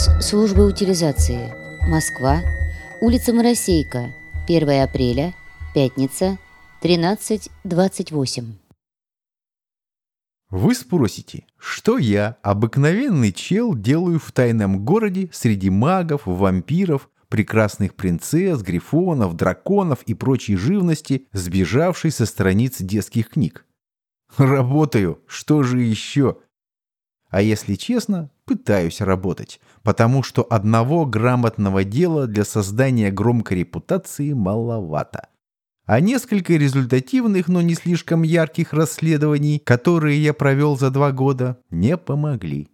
Офис службы утилизации. Москва. Улица Моросейка. 1 апреля. Пятница. 13.28. Вы спросите, что я, обыкновенный чел, делаю в тайном городе среди магов, вампиров, прекрасных принцесс, грифонов, драконов и прочей живности, сбежавшей со страниц детских книг? Работаю, что же еще? А если честно, пытаюсь работать, потому что одного грамотного дела для создания громкой репутации маловато. А несколько результативных, но не слишком ярких расследований, которые я провел за два года, не помогли.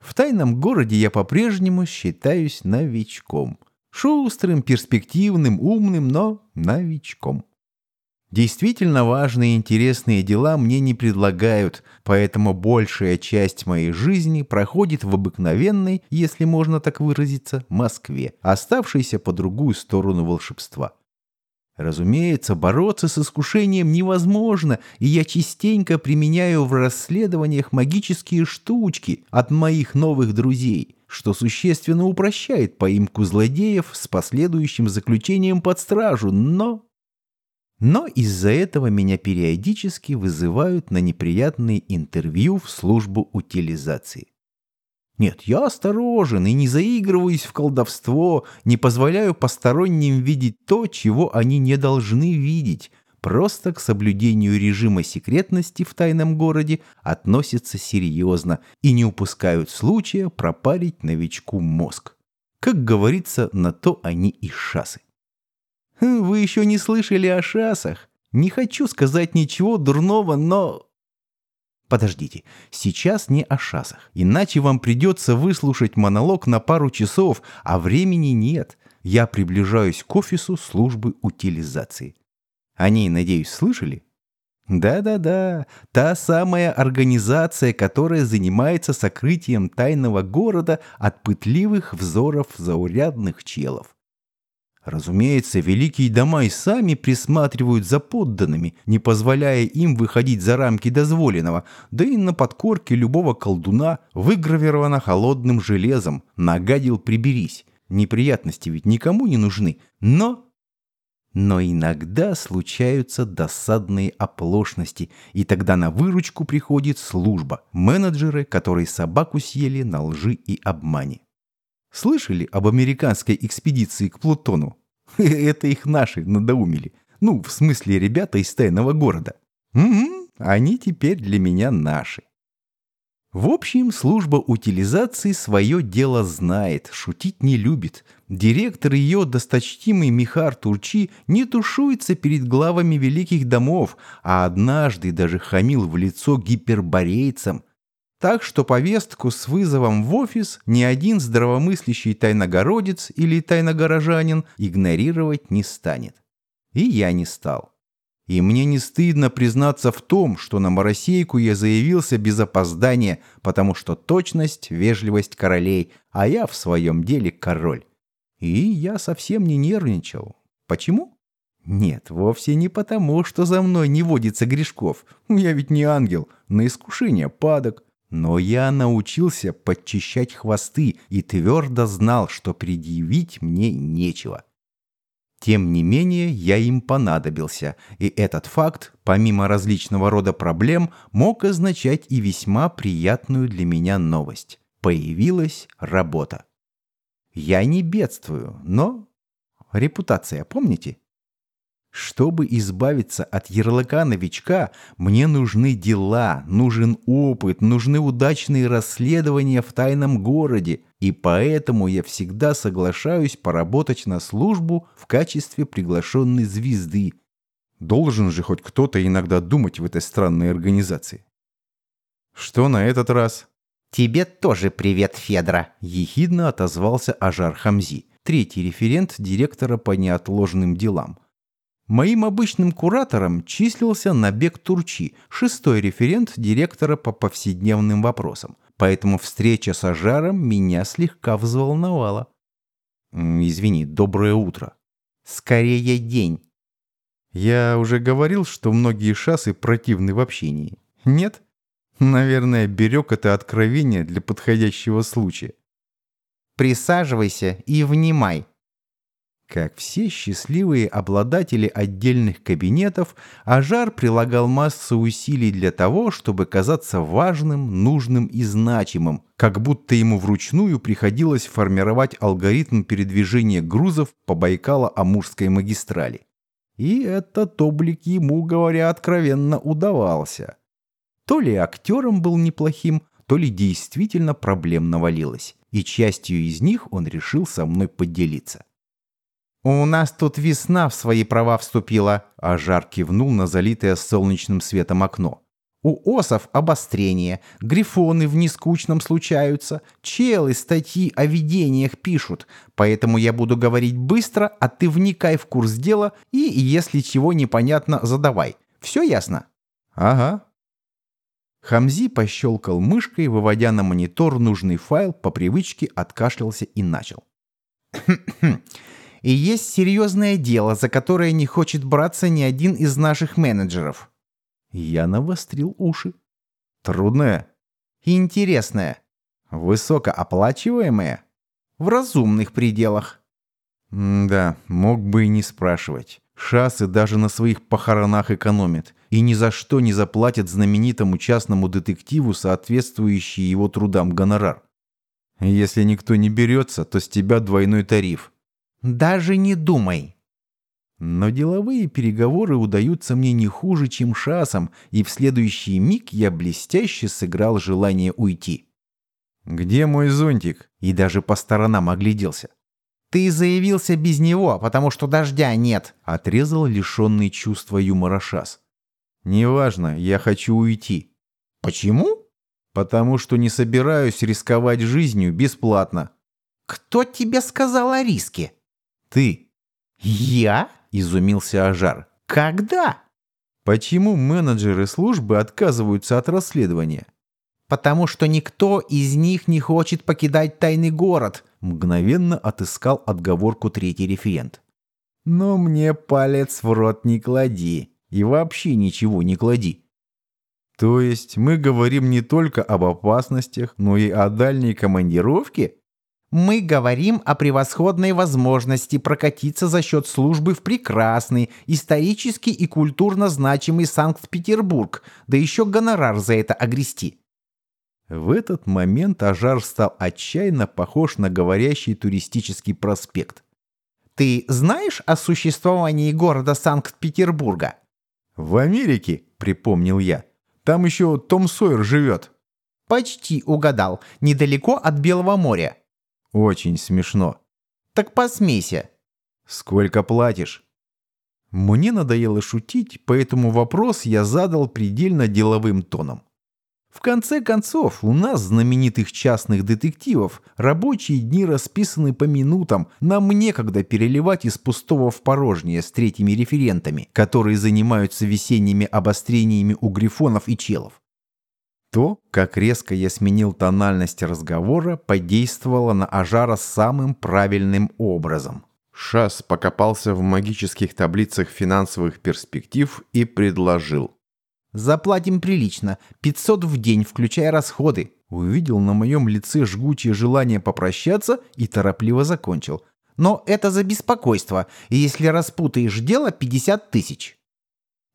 В тайном городе я по-прежнему считаюсь новичком. Шустрым, перспективным, умным, но новичком. Действительно важные и интересные дела мне не предлагают, поэтому большая часть моей жизни проходит в обыкновенной, если можно так выразиться, Москве, оставшейся по другую сторону волшебства. Разумеется, бороться с искушением невозможно, и я частенько применяю в расследованиях магические штучки от моих новых друзей, что существенно упрощает поимку злодеев с последующим заключением под стражу, но... Но из-за этого меня периодически вызывают на неприятные интервью в службу утилизации. Нет, я осторожен и не заигрываюсь в колдовство, не позволяю посторонним видеть то, чего они не должны видеть. Просто к соблюдению режима секретности в тайном городе относятся серьезно и не упускают случая пропарить новичку мозг. Как говорится, на то они и шасы. Хм, вы еще не слышали о шасах? Не хочу сказать ничего дурного, но... Подождите, сейчас не о шасах, иначе вам придется выслушать монолог на пару часов, а времени нет. Я приближаюсь к офису службы утилизации. О ней, надеюсь, слышали? Да-да-да, та самая организация, которая занимается сокрытием тайного города от пытливых взоров заурядных челов. Разумеется, великие дома и сами присматривают за подданными, не позволяя им выходить за рамки дозволенного, да и на подкорке любого колдуна выгравировано холодным железом «нагадил, приберись». Неприятности ведь никому не нужны, но... Но иногда случаются досадные оплошности, и тогда на выручку приходит служба, менеджеры, которые собаку съели на лжи и обмане. Слышали об американской экспедиции к Плутону? Это их наши надоумили. Ну, в смысле, ребята из тайного города. Угу, они теперь для меня наши. В общем, служба утилизации свое дело знает, шутить не любит. Директор ее, досточтимый Михар Турчи, не тушуется перед главами великих домов, а однажды даже хамил в лицо гиперборейцам, так что повестку с вызовом в офис ни один здравомыслящий тайногородец или тайногорожанин игнорировать не станет. И я не стал. И мне не стыдно признаться в том, что на Моросейку я заявился без опоздания, потому что точность, вежливость королей, а я в своем деле король. И я совсем не нервничал. Почему? Нет, вовсе не потому, что за мной не водится грешков. Я ведь не ангел, на искушение падок. Но я научился подчищать хвосты и твердо знал, что предъявить мне нечего. Тем не менее, я им понадобился, и этот факт, помимо различного рода проблем, мог означать и весьма приятную для меня новость. Появилась работа. Я не бедствую, но... Репутация, помните? Чтобы избавиться от ярлыка новичка, мне нужны дела, нужен опыт, нужны удачные расследования в тайном городе, и поэтому я всегда соглашаюсь поработать на службу в качестве приглашенной звезды. Должен же хоть кто-то иногда думать в этой странной организации. Что на этот раз? «Тебе тоже привет, Федра!» – ехидно отозвался Ажар Хамзи, третий референт директора по неотложным делам – Моим обычным куратором числился Набек Турчи, шестой референт директора по повседневным вопросам. Поэтому встреча с Ажаром меня слегка взволновала. «Извини, доброе утро». «Скорее день». Я уже говорил, что многие шассы противны в общении. Нет? Наверное, берег это откровение для подходящего случая. Присаживайся и внимай. Как все счастливые обладатели отдельных кабинетов, Ажар прилагал массу усилий для того, чтобы казаться важным, нужным и значимым, как будто ему вручную приходилось формировать алгоритм передвижения грузов по Байкало-Амурской магистрали. И этот облик ему, говоря откровенно, удавался. То ли актером был неплохим, то ли действительно проблем навалилось, и частью из них он решил со мной поделиться. «У нас тут весна в свои права вступила», а жар кивнул на залитое солнечным светом окно. «У осов обострение, грифоны в нескучном случаются, челы статьи о видениях пишут, поэтому я буду говорить быстро, а ты вникай в курс дела и, если чего непонятно, задавай. Все ясно?» «Ага». Хамзи пощелкал мышкой, выводя на монитор нужный файл, по привычке откашлялся и начал. И есть серьезное дело, за которое не хочет браться ни один из наших менеджеров. Я навострил уши. Трудное. Интересное. Высокооплачиваемое. В разумных пределах. М да, мог бы и не спрашивать. Шасы даже на своих похоронах экономит и ни за что не заплатят знаменитому частному детективу соответствующий его трудам гонорар. Если никто не берется, то с тебя двойной тариф. Даже не думай. Но деловые переговоры удаются мне не хуже, чем шасом, и в следующий миг я блестяще сыграл желание уйти. «Где мой зонтик?» И даже по сторонам огляделся. «Ты заявился без него, потому что дождя нет», — отрезал лишенный чувства юмора шас. «Неважно, я хочу уйти». «Почему?» «Потому что не собираюсь рисковать жизнью бесплатно». «Кто тебе сказал о риске?» Ты. Я? Изумился Ажар. Когда? Почему менеджеры службы отказываются от расследования? Потому что никто из них не хочет покидать тайный город. Мгновенно отыскал отговорку третий референт. Но мне палец в рот не клади. И вообще ничего не клади. То есть мы говорим не только об опасностях, но и о дальней командировке? Мы говорим о превосходной возможности прокатиться за счет службы в прекрасный, исторически и культурно значимый Санкт-Петербург, да еще гонорар за это огрести. В этот момент Ажар стал отчаянно похож на говорящий туристический проспект. «Ты знаешь о существовании города Санкт-Петербурга?» «В Америке», — припомнил я. «Там еще Том Сойер живет». «Почти угадал. Недалеко от Белого моря. Очень смешно. Так посмейся. Сколько платишь? Мне надоело шутить, поэтому вопрос я задал предельно деловым тоном. В конце концов, у нас, знаменитых частных детективов, рабочие дни расписаны по минутам, нам некогда переливать из пустого в порожнее с третьими референтами, которые занимаются весенними обострениями у грифонов и челов. То, как резко я сменил тональность разговора, подействовало на Ажара самым правильным образом. Шас покопался в магических таблицах финансовых перспектив и предложил. «Заплатим прилично, 500 в день, включая расходы». Увидел на моем лице жгучее желание попрощаться и торопливо закончил. «Но это за беспокойство, и если распутаешь дело, 50 тысяч».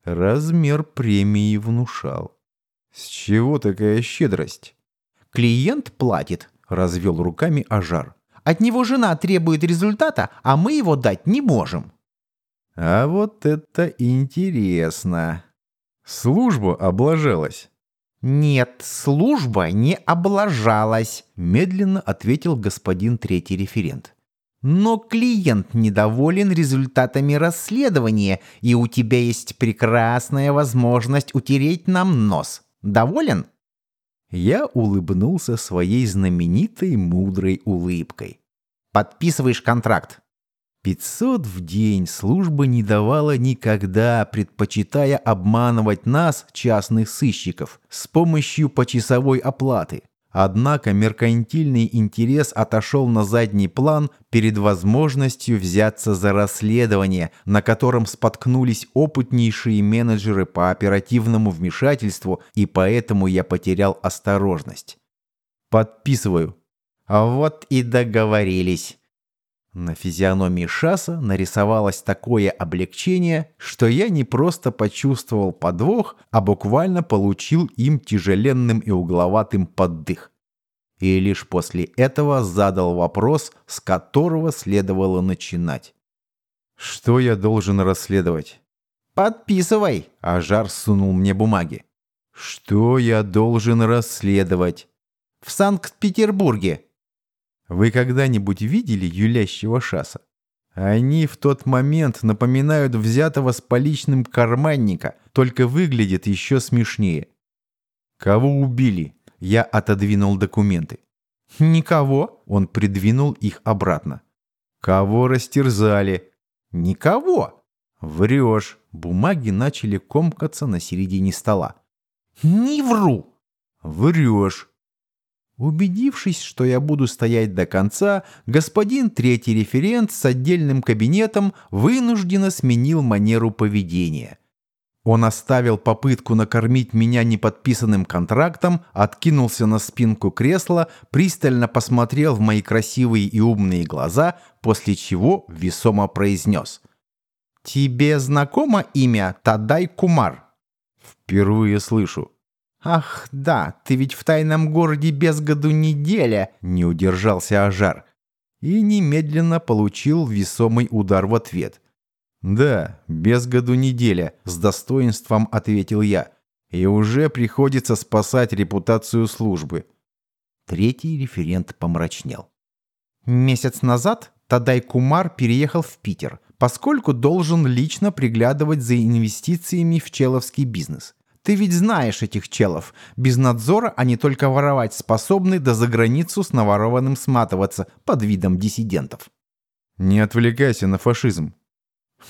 Размер премии внушал. «С чего такая щедрость?» «Клиент платит», — развел руками Ажар. «От него жена требует результата, а мы его дать не можем». «А вот это интересно. Служба облажалась». «Нет, служба не облажалась», — медленно ответил господин третий референт. «Но клиент недоволен результатами расследования, и у тебя есть прекрасная возможность утереть нам нос. Доволен?» Я улыбнулся своей знаменитой мудрой улыбкой. «Подписываешь контракт». Пятьсот в день служба не давала никогда, предпочитая обманывать нас, частных сыщиков, с помощью почасовой оплаты. Однако меркантильный интерес отошел на задний план перед возможностью взяться за расследование, на котором споткнулись опытнейшие менеджеры по оперативному вмешательству, и поэтому я потерял осторожность. Подписываю. Вот и договорились. На физиономии Шаса нарисовалось такое облегчение, что я не просто почувствовал подвох, а буквально получил им тяжеленным и угловатым поддых. И лишь после этого задал вопрос, с которого следовало начинать. «Что я должен расследовать?» «Подписывай!» – Ажар сунул мне бумаги. «Что я должен расследовать?» «В Санкт-Петербурге», вы когда-нибудь видели юлящего шаса? Они в тот момент напоминают взятого с поличным карманника, только выглядят еще смешнее. Кого убили? Я отодвинул документы. Никого. Он придвинул их обратно. Кого растерзали? Никого. Врешь. Бумаги начали комкаться на середине стола. Не вру. Врешь. Убедившись, что я буду стоять до конца, господин третий референт с отдельным кабинетом вынужденно сменил манеру поведения. Он оставил попытку накормить меня неподписанным контрактом, откинулся на спинку кресла, пристально посмотрел в мои красивые и умные глаза, после чего весомо произнес. «Тебе знакомо имя Тадай Кумар?» «Впервые слышу». «Ах, да, ты ведь в тайном городе без году неделя!» — не удержался Ажар. И немедленно получил весомый удар в ответ. «Да, без году неделя», — с достоинством ответил я. «И уже приходится спасать репутацию службы». Третий референт помрачнел. Месяц назад Тадай Кумар переехал в Питер, поскольку должен лично приглядывать за инвестициями в человский бизнес. Ты ведь знаешь этих челов. Без надзора они только воровать способны, да за границу с наворованным сматываться под видом диссидентов. Не отвлекайся на фашизм.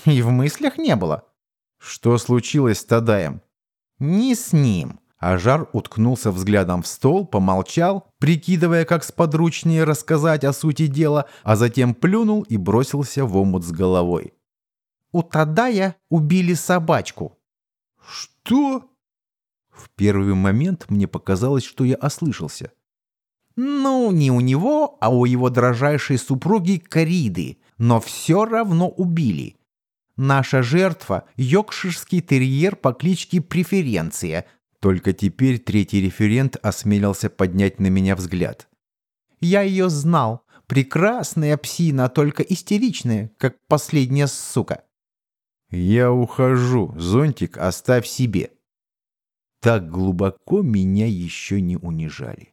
И в мыслях не было. Что случилось с Тадаем? Не с ним. Ажар уткнулся взглядом в стол, помолчал, прикидывая, как сподручнее рассказать о сути дела, а затем плюнул и бросился в омут с головой. У Тадая убили собачку. Что? В первый момент мне показалось, что я ослышался. Ну, не у него, а у его дрожайшей супруги Кариды, но все равно убили. Наша жертва — йоркширский терьер по кличке Преференция. Только теперь третий референт осмелился поднять на меня взгляд. Я ее знал. Прекрасная псина, только истеричная, как последняя сука. Я ухожу. Зонтик оставь себе. Так глубоко меня еще не унижали.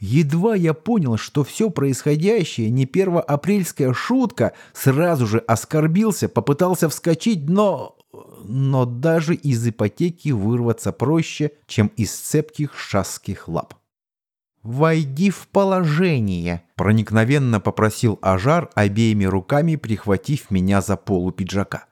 Едва я понял, что все происходящее не первоапрельская шутка, сразу же оскорбился, попытался вскочить, но... Но даже из ипотеки вырваться проще, чем из цепких шасских лап. «Войди в положение», — проникновенно попросил Ажар, обеими руками прихватив меня за полу пиджака.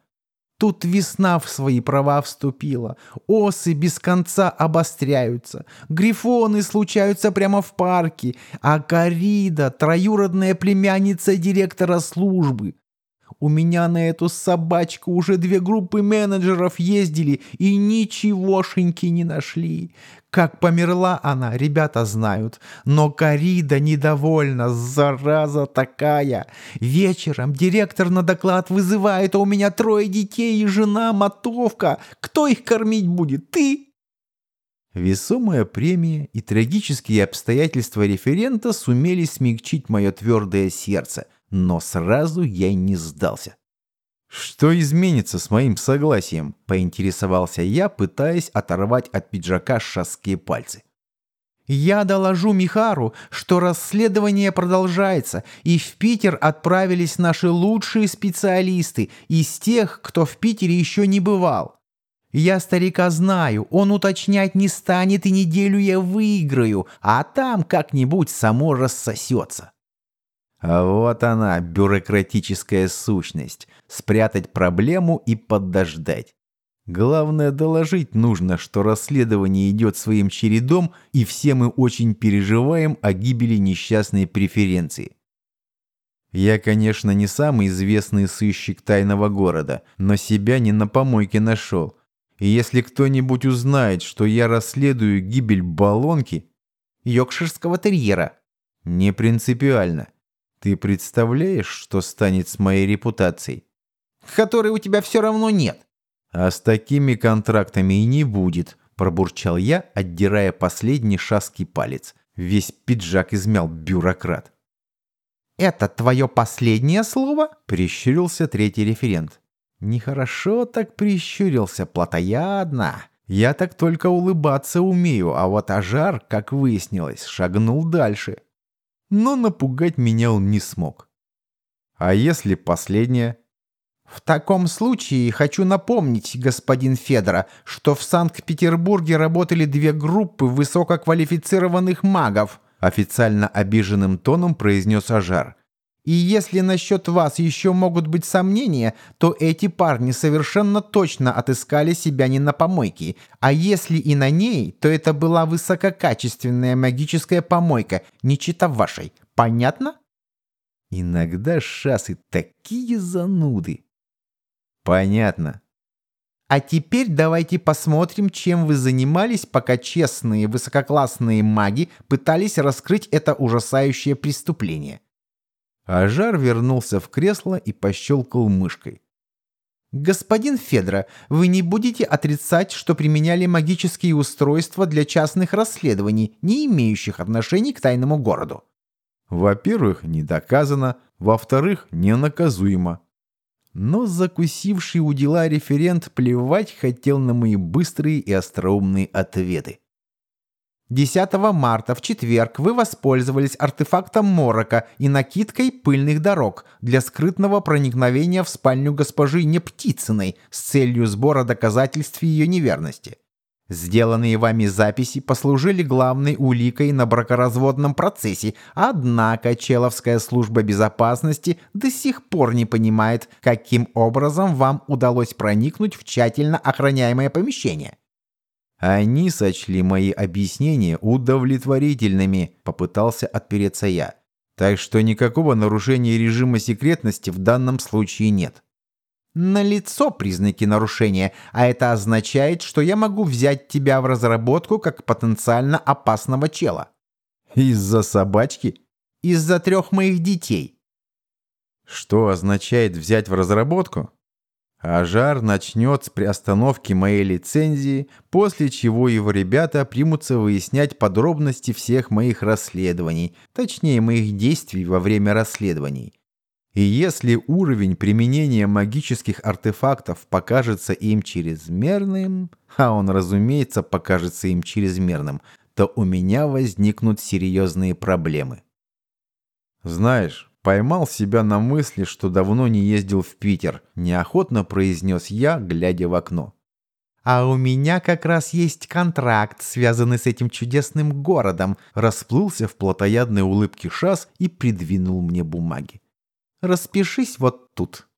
Тут весна в свои права вступила. Осы без конца обостряются. Грифоны случаются прямо в парке. А Карида — троюродная племянница директора службы. У меня на эту собачку уже две группы менеджеров ездили и ничегошеньки не нашли. Как померла она, ребята знают. Но Карида недовольна, зараза такая. Вечером директор на доклад вызывает, а у меня трое детей и жена мотовка. Кто их кормить будет? Ты? Весомая премия и трагические обстоятельства референта сумели смягчить мое твердое сердце – но сразу я не сдался. «Что изменится с моим согласием?» – поинтересовался я, пытаясь оторвать от пиджака шаские пальцы. «Я доложу Михару, что расследование продолжается, и в Питер отправились наши лучшие специалисты из тех, кто в Питере еще не бывал. Я старика знаю, он уточнять не станет, и неделю я выиграю, а там как-нибудь само рассосется». Вот она, бюрократическая сущность. Спрятать проблему и подождать. Главное доложить нужно, что расследование идет своим чередом, и все мы очень переживаем о гибели несчастной преференции. Я, конечно, не самый известный сыщик тайного города, но себя не на помойке нашел. И если кто-нибудь узнает, что я расследую гибель баллонки... Йоркширского терьера, Не принципиально. Ты представляешь, что станет с моей репутацией? Которой у тебя все равно нет. А с такими контрактами и не будет, пробурчал я, отдирая последний шаский палец. Весь пиджак измял бюрократ. «Это твое последнее слово?» – прищурился третий референт. «Нехорошо так прищурился, плотоядно. Я так только улыбаться умею, а вот Ажар, как выяснилось, шагнул дальше. Но напугать меня он не смог. А если последнее?» В таком случае хочу напомнить, господин Федора, что в Санкт-Петербурге работали две группы высококвалифицированных магов, официально обиженным тоном произнес Ажар. И если насчет вас еще могут быть сомнения, то эти парни совершенно точно отыскали себя не на помойке. А если и на ней, то это была высококачественная магическая помойка, не чита вашей. Понятно? Иногда шасы такие зануды. Понятно. А теперь давайте посмотрим, чем вы занимались, пока честные высококлассные маги пытались раскрыть это ужасающее преступление. Ажар вернулся в кресло и пощелкал мышкой. «Господин Федра, вы не будете отрицать, что применяли магические устройства для частных расследований, не имеющих отношений к тайному городу?» «Во-первых, не доказано. Во-вторых, ненаказуемо но закусивший у дела референт плевать хотел на мои быстрые и остроумные ответы. 10 марта в четверг вы воспользовались артефактом морока и накидкой пыльных дорог для скрытного проникновения в спальню госпожи Нептицыной с целью сбора доказательств ее неверности. Сделанные вами записи послужили главной уликой на бракоразводном процессе, однако Человская служба безопасности до сих пор не понимает, каким образом вам удалось проникнуть в тщательно охраняемое помещение. Они сочли мои объяснения удовлетворительными, попытался отпереться я. Так что никакого нарушения режима секретности в данном случае нет налицо признаки нарушения, а это означает, что я могу взять тебя в разработку как потенциально опасного чела. Из-за собачки? Из-за трех моих детей. Что означает взять в разработку? Ажар начнет с приостановки моей лицензии, после чего его ребята примутся выяснять подробности всех моих расследований, точнее моих действий во время расследований. И если уровень применения магических артефактов покажется им чрезмерным, а он, разумеется, покажется им чрезмерным, то у меня возникнут серьезные проблемы. Знаешь, поймал себя на мысли, что давно не ездил в Питер, неохотно произнес я, глядя в окно. «А у меня как раз есть контракт, связанный с этим чудесным городом», расплылся в плотоядной улыбке Шас и придвинул мне бумаги. Распишись вот тут».